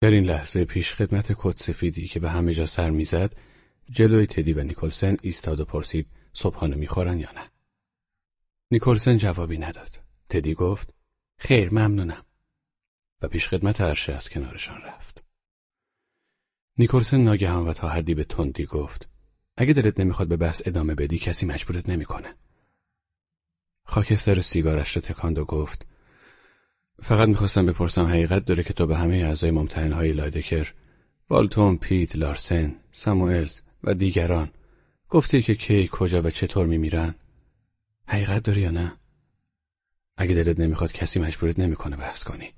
در این لحظه پیش خدمت کت سفیدی که به همه جا سر می‌زد جلوی تدی و نیکلسن ایستاد و پرسید صبحانه می‌خورن یا نه؟ نیکلسن جوابی نداد. تدی گفت خیر ممنونم. و پیش خدمت عرشه از کنارشان رفت. نیکلسن ناگهان و تا حدی به تندی گفت اگه دلت نمی‌خواد به بحث ادامه بدی کسی مجبورت نمی‌کنه. خاکستر سیگارش را تکاند و گفت فقط می‌خواستم بپرسم حقیقت داره که تو به همه اعضای ممتحنهای لایدکر والتون، پیت، لارسن، ساموئلز و دیگران گفتی که کی کجا و چطور میمیرن؟ حقیقت داری یا نه؟ اگه دلت نمی‌خواد کسی مجبورت نمی‌کنه بحث کنی.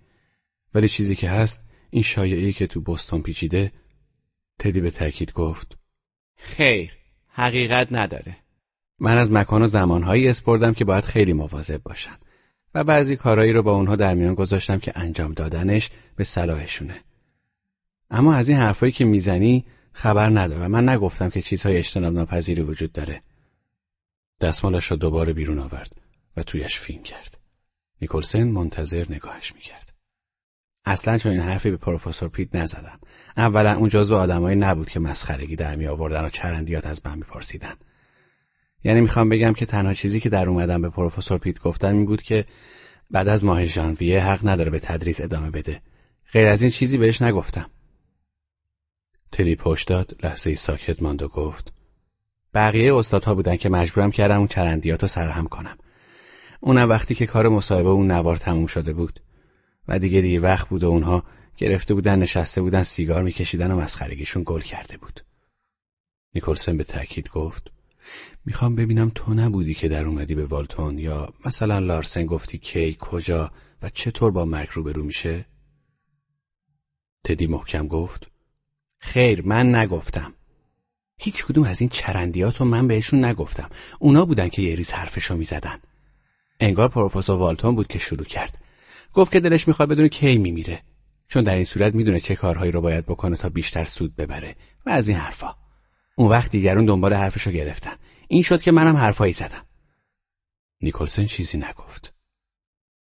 ولی چیزی که هست این شایعی که تو بستون پیچیده تدی به تاکید گفت خیر حقیقت نداره من از مکان و زمانهایی اسپردم که باید خیلی مواظب باشم و بعضی کارهایی رو با اونها در میان گذاشتم که انجام دادنش به صلاحشونه. اما از این حرفایی که می‌زنی خبر ندارم. من نگفتم که چیزهای اجتناب ناپذیری وجود داره. دستمالش را دوباره بیرون آورد و تویش فیلم کرد. نیکلسن منتظر نگاهش می‌کرد. اصلا چون این حرفی به پروفسور پیت نزدم. اولا اون جزو آدمایی نبود که مسخرگی در می آوردن و چرندیات از من میپرسیدن. یعنی می‌خوام بگم که تنها چیزی که در اومدم به پروفسور پیت گفتم این بود که بعد از ماه ژانویه حق نداره به تدریس ادامه بده. غیر از این چیزی بهش نگفتم. تلی پشت داد لحظه ساکت ماند و گفت بقیه استادها بودن که مجبورم کردم اون چرندیات رو سرهم کنم. اونم وقتی که کار مصاحبه اون نوار تموم شده بود. و دیگه دیر وقت بود و اونها گرفته بودن نشسته بودن سیگار میکشیدن و مسخرگیشون گل کرده بود. نیکلسن به تاکید گفت می‌خوام ببینم تو نبودی که در اومدی به والتون یا مثلا لارسن گفتی کی کجا و چطور با مرگ روبرو میشه؟ تدی محکم گفت خیر من نگفتم. هیچ کدوم از این چرندیات رو من بهشون نگفتم. اونا بودن که یه ریز حرفشو می‌زدن. انگار پروفسور والتون بود که شروع کرد. گفت که دلش می‌خواد بدونه کی میمیره. چون در این صورت می‌دونه چه کارهایی رو باید بکنه تا بیشتر سود ببره و از این حرفا. اون وقت دیگرون دنبال حرفشو گرفتن. این شد که منم حرفایی زدم. نیکلسن چیزی نگفت.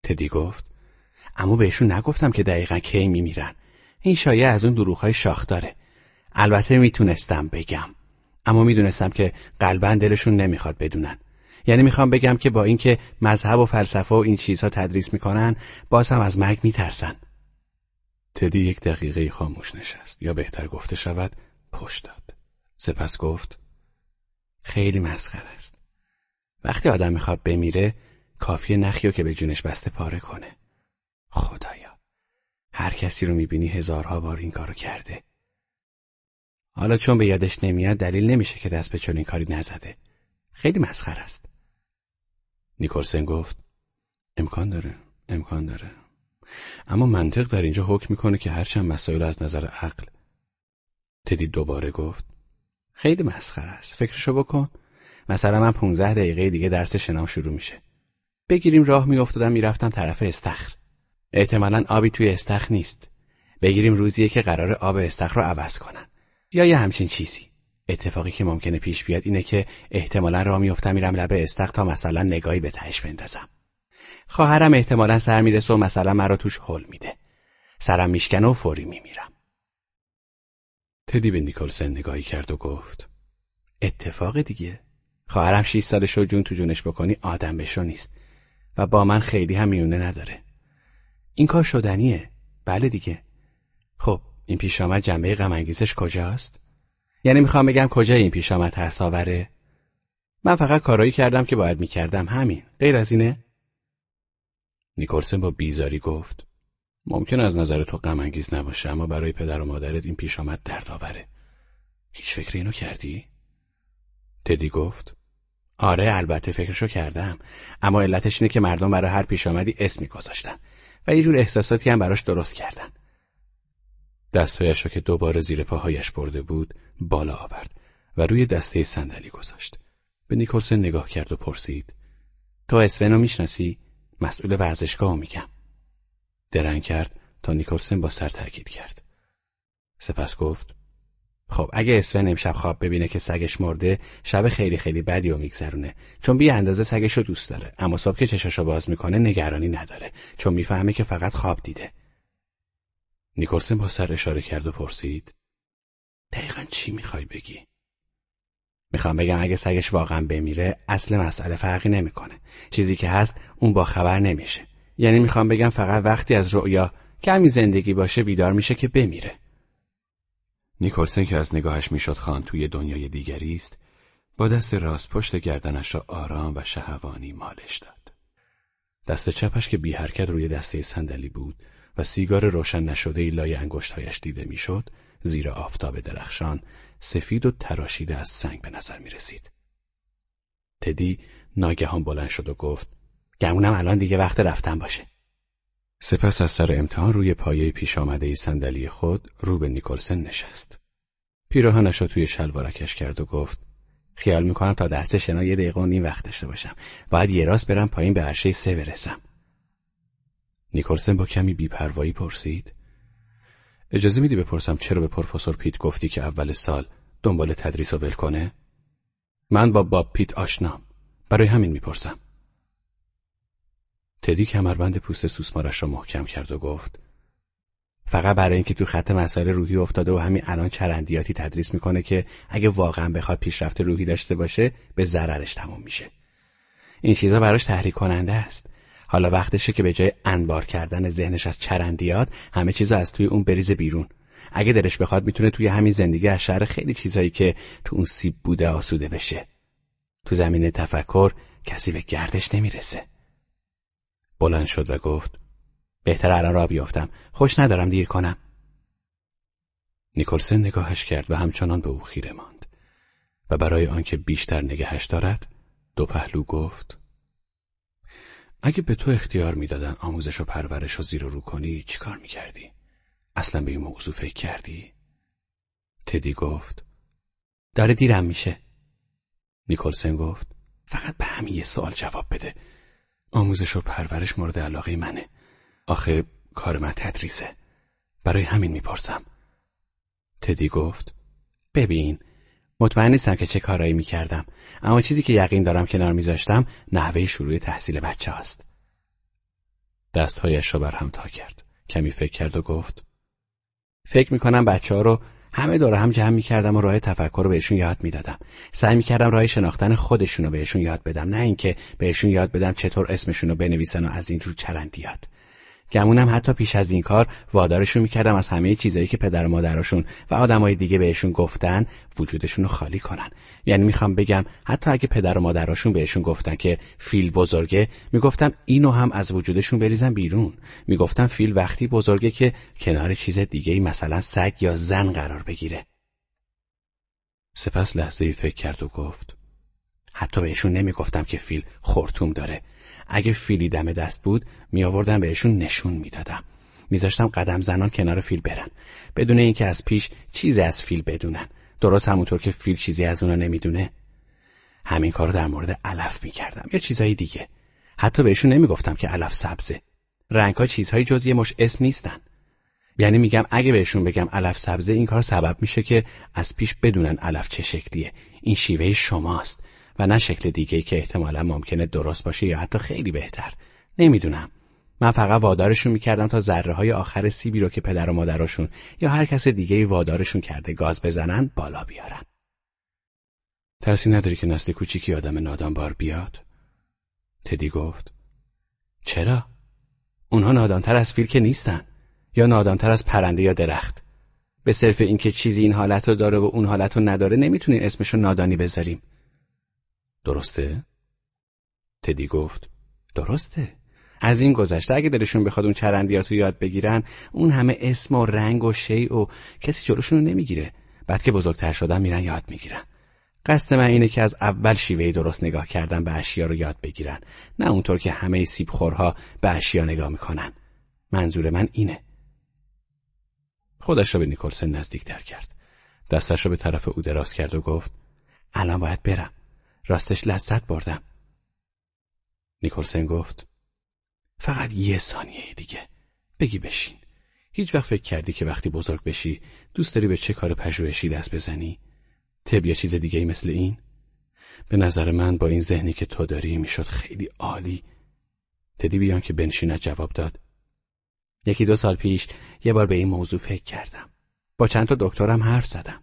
تدی گفت اما بهشون نگفتم که دقیقا کی میمیرن. این شایعه از اون دروغهای شاخ داره. البته می‌تونستم بگم. اما می‌دونستم که قلبا دلشون نمی‌خواد بدونن. یعنی می‌خوام بگم که با اینکه مذهب و فلسفه و این چیزها تدریس می‌کنن باز هم از مرگ میترسن. تدی یک دقیقه خاموش نشست. یا بهتر گفته شود پشت داد. سپس گفت خیلی مسخر است. وقتی آدم می‌خواد بمیره کافی نخیو که به جونش بسته پاره کنه. خدایا هر کسی رو می‌بینی هزارها بار این کارو کرده. حالا چون به یادش نمیاد دلیل نمیشه که دست به چنین کاری نزده. خیلی مسخر است. نیکلسن گفت امکان داره امکان داره. اما منطق در اینجا حکم می‌کنه که هرچند مسائل از نظر عقل تدی دوباره گفت خیلی مسخره است. فکرشو بکن. مثلا من 15 دقیقه دیگه درس شنام شروع میشه. بگیریم راه میافتادم می‌رفتم طرف استخر. احتمالا آبی توی استخر نیست. بگیریم روزیه که قرار آب استخر رو عوض کنن. یا یه همچین چیزی. اتفاقی که ممکنه پیش بیاد اینه که احتمالا راه میافتم میرم لبه استخر تا مثلا نگاهی به تهش بندازم. خواهرم احتمالا سر می‌رسه و مثلا مرا توش حل میده. سرم میشکنه و فوری میمیرم. تدی به نیکلسن نگاهی کرد و گفت اتفاق دیگه. خواهرم شیش سالش رو جون تو جونش بکنی آدم بشو نیست. و با من خیلی هم میونه نداره. این کار شدنیه. بله دیگه. خب این پیش آمد جنبه غم کجاست؟ یعنی می‌خوام بگم کجا این پیش آمد ترس آوره؟ من فقط کارایی کردم که باید می‌کردم. همین. غیر از اینه؟ نیکلسن با بیزاری گفت ممکن از نظر تو غم انگیز نباشه اما برای پدر و مادرت این پیش آمد درد آوره هیچ فکر اینو کردی؟ تدی گفت. آره البته فکرشو کردم. اما علتش اینه که مردم برای هر پیش آمدی اسمی گذاشتن و یه جور احساساتی هم براش درست کردن. دستهایش را که دوباره زیر پاهایش برده بود بالا آورد و روی دسته صندلی گذاشت. به نیکلسن نگاه کرد و پرسید. تو اسونو می‌شناسی؟ مسئول ورزشگاه میگم. درنگ کرد تا نیکلسن با سر تاکید کرد سپس گفت خب اگه اسفن امشب خواب ببینه که سگش مرده شب خیلی خیلی بدی و میگذرونه چون بی اندازه سگش رو دوست داره اما صبح که چشاشو باز می‌کنه نگرانی نداره چون می‌فهمه که فقط خواب دیده نیکلسن با سر اشاره کرد و پرسید دقیقا چی می‌خوای بگی؟ می‌خوام بگم اگه سگش واقعا بمیره اصل مسئله فرقی نمی‌کنه. چیزی که هست اون با خبر نمیشه. یعنی می‌خوام بگم فقط وقتی از رؤیا کمی زندگی باشه بیدار میشه که بمیره. نیکلسن که از نگاهش می‌شد خان توی دنیای دیگری است با دست راست پشت گردنش را آرام و شهوانی مالش داد. دست چپش که بی حرکت روی دسته صندلی بود و سیگار روشن نشده لای انگشتهایش دیده می‌شد، زیر آفتاب درخشان سفید و تراشیده از سنگ به نظر می رسید. تدی ناگهان بلند شد و گفت گمونم الان دیگه وقت رفتن باشه. سپس از سر امتحان روی پایه پیش آمده صندلی خود رو به نیکلسن نشست. پیراهنش را توی شلوارکش کرد و گفت خیال می‌کنم تا درس شنا یه دقیقه و نیم وقت داشته باشم. باید یه راست برم پایین به عرشه سه برسم. نیکلسن با کمی بیپروایی پرسید اجازه میدی بپرسم چرا به پروفسور پیت گفتی که اول سال دنبال تدریس و ول کنه؟ من با باب پیت آشنام. برای همین می‌پرسم. تدی کمربند پوست سوسمارش را محکم کرد و گفت فقط برای اینکه تو خط مسائل روحی افتاده و همین الان چرندیاتی تدریس می‌کنه که اگه واقعا بخواد پیشرفت روحی داشته باشه به ضررش تموم میشه. این چیزا براش تحریک کننده است. حالا وقتشه که به جای انبار کردن ذهنش از چرندیات همه چیزا از توی اون بریزه بیرون اگه دلش بخواد می‌تونه توی همین زندگی از شهر خیلی چیزایی که تو اون سیب بوده آسوده بشه تو زمینه تفکر کسی به گردش نمی‌رسه بلند شد و گفت بهتر الان را بیافتم. خوش ندارم دیر کنم. نیکلسن نگاهش کرد و همچنان به او خیره ماند. و برای آنکه بیشتر نگهش دارد دو پهلو گفت اگه به تو اختیار می‌دادن آموزش و پرورش و زیر و رو کنی چیکار می‌کردی؟ اصلا به این موضوع فکر کردی؟ تدی گفت داره دیرم میشه. نیکلسن گفت فقط به همین یه سوال جواب بده. آموزش و پرورش مورد علاقه منه آخه کار من تدریسه برای همین می‌پرسم تدی گفت ببین مطمئن نیستم که چه کارایی می‌کردم اما چیزی که یقین دارم کنار میذاشتم نحوه شروع تحصیل بچه است. دستهایش را بر هم تا کرد. کمی فکر کرد و گفت فکر می‌کنم بچه ها رو همه دور هم جمع می‌کردم و راه تفکر رو بهشون یاد می‌دادم. سعی می‌کردم راه شناختن خودشون رو بهشون یاد بدم نه اینکه بهشون یاد بدم چطور اسمشون رو بنویسن و از اینجور چرندیات. گمونم حتی پیش از این کار وادارشون می‌کردم از همه چیزایی که پدر و مادرشون و آدمای دیگه بهشون گفتن وجودشون رو خالی کنن. یعنی می‌خوام بگم حتی اگه پدر و مادرشون بهشون گفتن که فیل بزرگه می‌گفتم اینو هم از وجودشون بریزن بیرون. می‌گفتم فیل وقتی بزرگه که کنار چیز دیگه مثلا سگ یا زن قرار بگیره. سپس لحظه ای فکر کرد و گفت حتی بهشون نمی‌گفتم که فیل خورتوم داره. اگه فیلی دم دست بود می آوردم بهشون نشون می‌دادم. میذاشتم قدم زنان کنار فیل برن. بدون اینکه از پیش چیزی از فیل بدونن. درست همونطور که فیل چیزی از اونا نمی‌دونه. همین کار در مورد علف می‌کردم یا چیزهای دیگه. حتی بهشون نمی‌گفتم که علف سبزه. رنگها چیزهای جز یه مش اسم نیستن. یعنی میگم اگه بهشون بگم علف سبزه این کار سبب میشه که از پیش بدونن علف چه شکلیه. این شیوه شماست. و نه شکل دیگه که احتمالا ممکنه درست باشه یا حتی خیلی بهتر. نمی‌دونم. من فقط وادارشون می‌کردم تا ذره های آخر سیبی رو که پدر و مادرشون یا هر کس دیگه وادارشون کرده گاز بزنن بالا بیارن. ترسی نداری که نسل کوچیکی آدم نادانبار بیاد؟ تدی گفت. چرا؟ اونها نادانتر از فیل که نیستن. یا نادانتر از پرنده یا درخت. به صرف اینکه چیزی این حالت رو داره و اون حالت رو نداره نمی‌تونین اسمشو نادانی بذاریم. درسته؟ تدی گفت درسته. از این گذشته اگه دلشون بخواد اون چرندیات رو یاد بگیرن اون همه اسم و رنگ و شی و کسی جلوشون رو نمی‌گیره. بعد که بزرگتر شدن میرن یاد می‌گیرن. قصد من اینه که از اول شیوهی درست نگاه کردن به اشیا رو یاد بگیرن. نه اونطور که همه سیبخورها به اشیا نگاه می‌کنن. منظور من اینه. خودش را به نیکلسن نزدیکتر کرد. دستش را به طرف او دراز کرد و گفت الان باید برم. راستش لذت بردم. نیکلسن گفت فقط یه ثانیه دیگه. بگی بشین. هیچ وقت فکر کردی که وقتی بزرگ بشی دوست داری به چه کار پژوهشی دست بزنی؟ طب یا چیز دیگه ای مثل این؟ به نظر من با این ذهنی که تو داری می‌شد خیلی عالی. تدی بیان که بنشیند جواب داد. یکی دو سال پیش یه بار به این موضوع فکر کردم. با چند تا دکترم حرف زدم.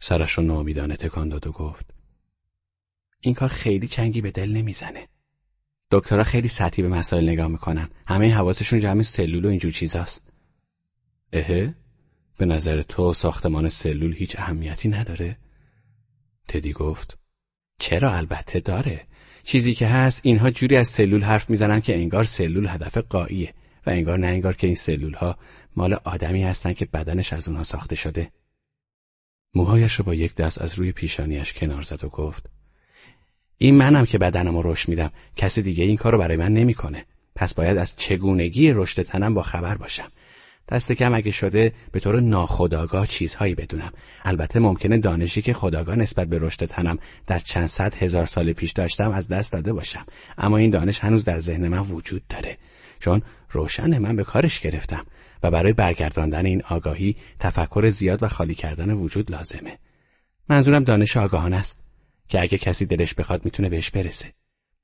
سرش رو نامیدانه تکان داد و گفت این کار خیلی چنگی به دل نمی‌زنه. دکترها خیلی سطحی به مسائل نگاه می‌کنن. همه حواسشون جمع سلول و اینجور چیزاست. اهه؟ به نظر تو ساختمان سلول هیچ اهمیتی نداره؟ تدی گفت چرا البته داره چیزی که هست اینها جوری از سلول حرف می‌زنن که انگار سلول هدف قاییه و انگار نه انگار که این سلول ها مال آدمی هستن که بدنش از اونها ساخته شده موهایش رو با یک دست از روی پیشانیش کنار زد و گفت این منم که بدنم رو رشد میدم. کسی دیگه این کار رو برای من نمی‌کنه. پس باید از چگونگی رشد تنم با خبر باشم. دست کم اگه شده به طور ناخداگاه چیزهایی بدونم. البته ممکنه دانشی که خداگاه نسبت به رشد تنم در چند صد هزار سال پیش داشتم از دست داده باشم. اما این دانش هنوز در ذهن من وجود داره. چون روشن من به کارش گرفتم و برای برگرداندن این آگاهی تفکر زیاد و خالی کردن وجود لازمه. منظورم دانش آگاهان است. که اگه کسی دلش بخواد می‌تونه بهش برسه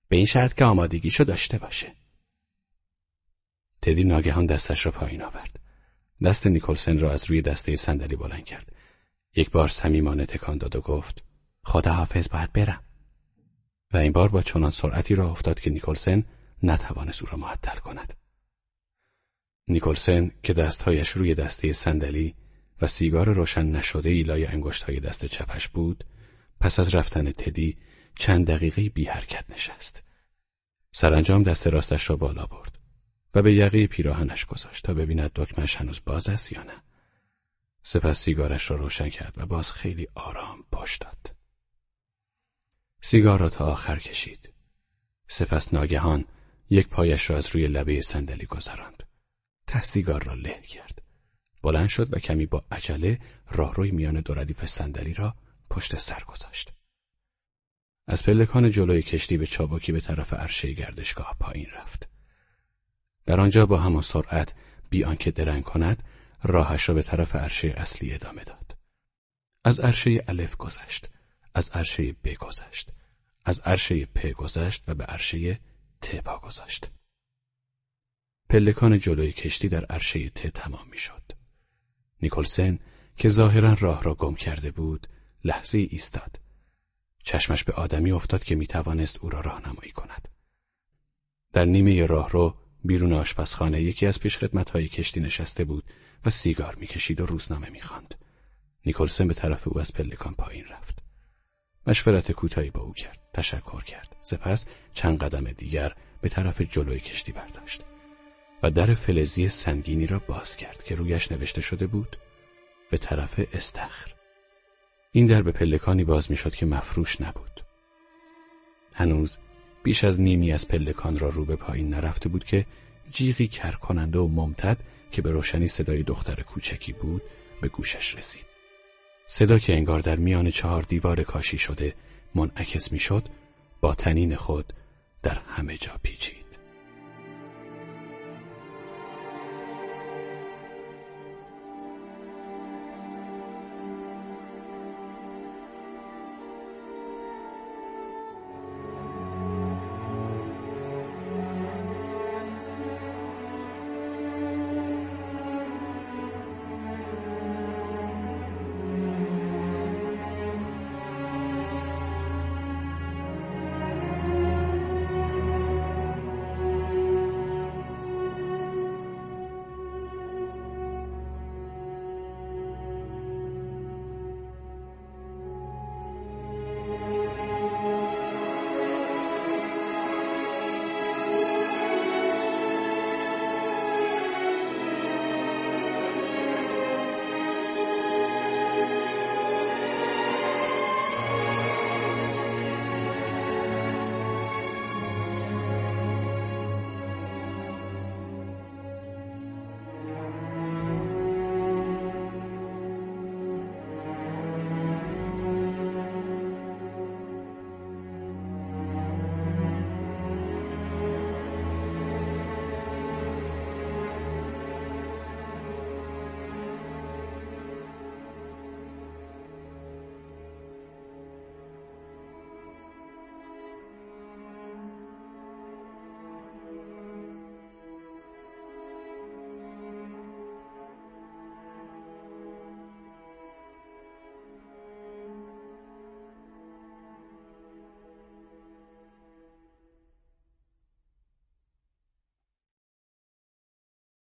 به این شرط که آمادگیشو داشته باشه تدی ناگهان دستش را پایین آورد دست نیکلسن را از روی دسته صندلی بلند کرد. یک بار صمیمانه تکان داد و گفت: خدا حافظ باید برم. و این بار با چنان سرعتی را افتاد که نیکلسن نتوانست او را معطل کند. نیکلسن که دستهایش روی دسته صندلی و سیگار روشن نشده ای لای های دست چپش بود، پس از رفتن تدی چند دقیقه بی حرکت نشست. سرانجام دست راستش را بالا برد. و به یقه پیراهنش گذاشت تا ببیند دکمش هنوز باز است یا نه. سپس سیگارش را روشن کرد و باز خیلی آرام پشت داد. سیگار را تا آخر کشید. سپس ناگهان یک پایش را از روی لبه صندلی گذراند. ته سیگار را له کرد. بلند شد و کمی با عجله راهروی میان دو ردیف صندلی را پشت سر گذاشت. از پلکان جلوی کشتی به چابکی به طرف عرشه گردشگاه پایین رفت. در آنجا با همان سرعت بی آنکه درنگ کند راهش را به طرف عرشه اصلی ادامه داد. از عرشه الف گذشت، از عرشه ب گذشت، از عرشه پ گذشت و به عرشه ت پا گذاشت. پلکان جلوی کشتی در عرشه ت تمام می‌شد. نیکلسن که ظاهرا راه را گم کرده بود، لحظه ایستاد. چشمش به آدمی افتاد که می‌توانست او را راهنمایی کند. در نیمه راه رو بیرون آشپزخانه یکی از های کشتی نشسته بود و سیگار می‌کشید و روزنامه می‌خواند. نیکلسن به طرف او از پلکان پایین رفت. مشورت کوتاهی با او کرد. تشکر کرد. سپس چند قدم دیگر به طرف جلوی کشتی برداشت و در فلزی سنگینی را باز کرد که رویش نوشته شده بود به طرف استخر. این در به پلکانی باز می‌شد که مفروش نبود. هنوز بیش از نیمی از پلکان را رو به پایین نرفته بود که جیغی کرکننده و ممتد که به روشنی صدای دختر کوچکی بود به گوشش رسید. صدا که انگار در میان چهار دیوار کاشی شده منعکس می‌شد با تنین خود در همه جا پیچید.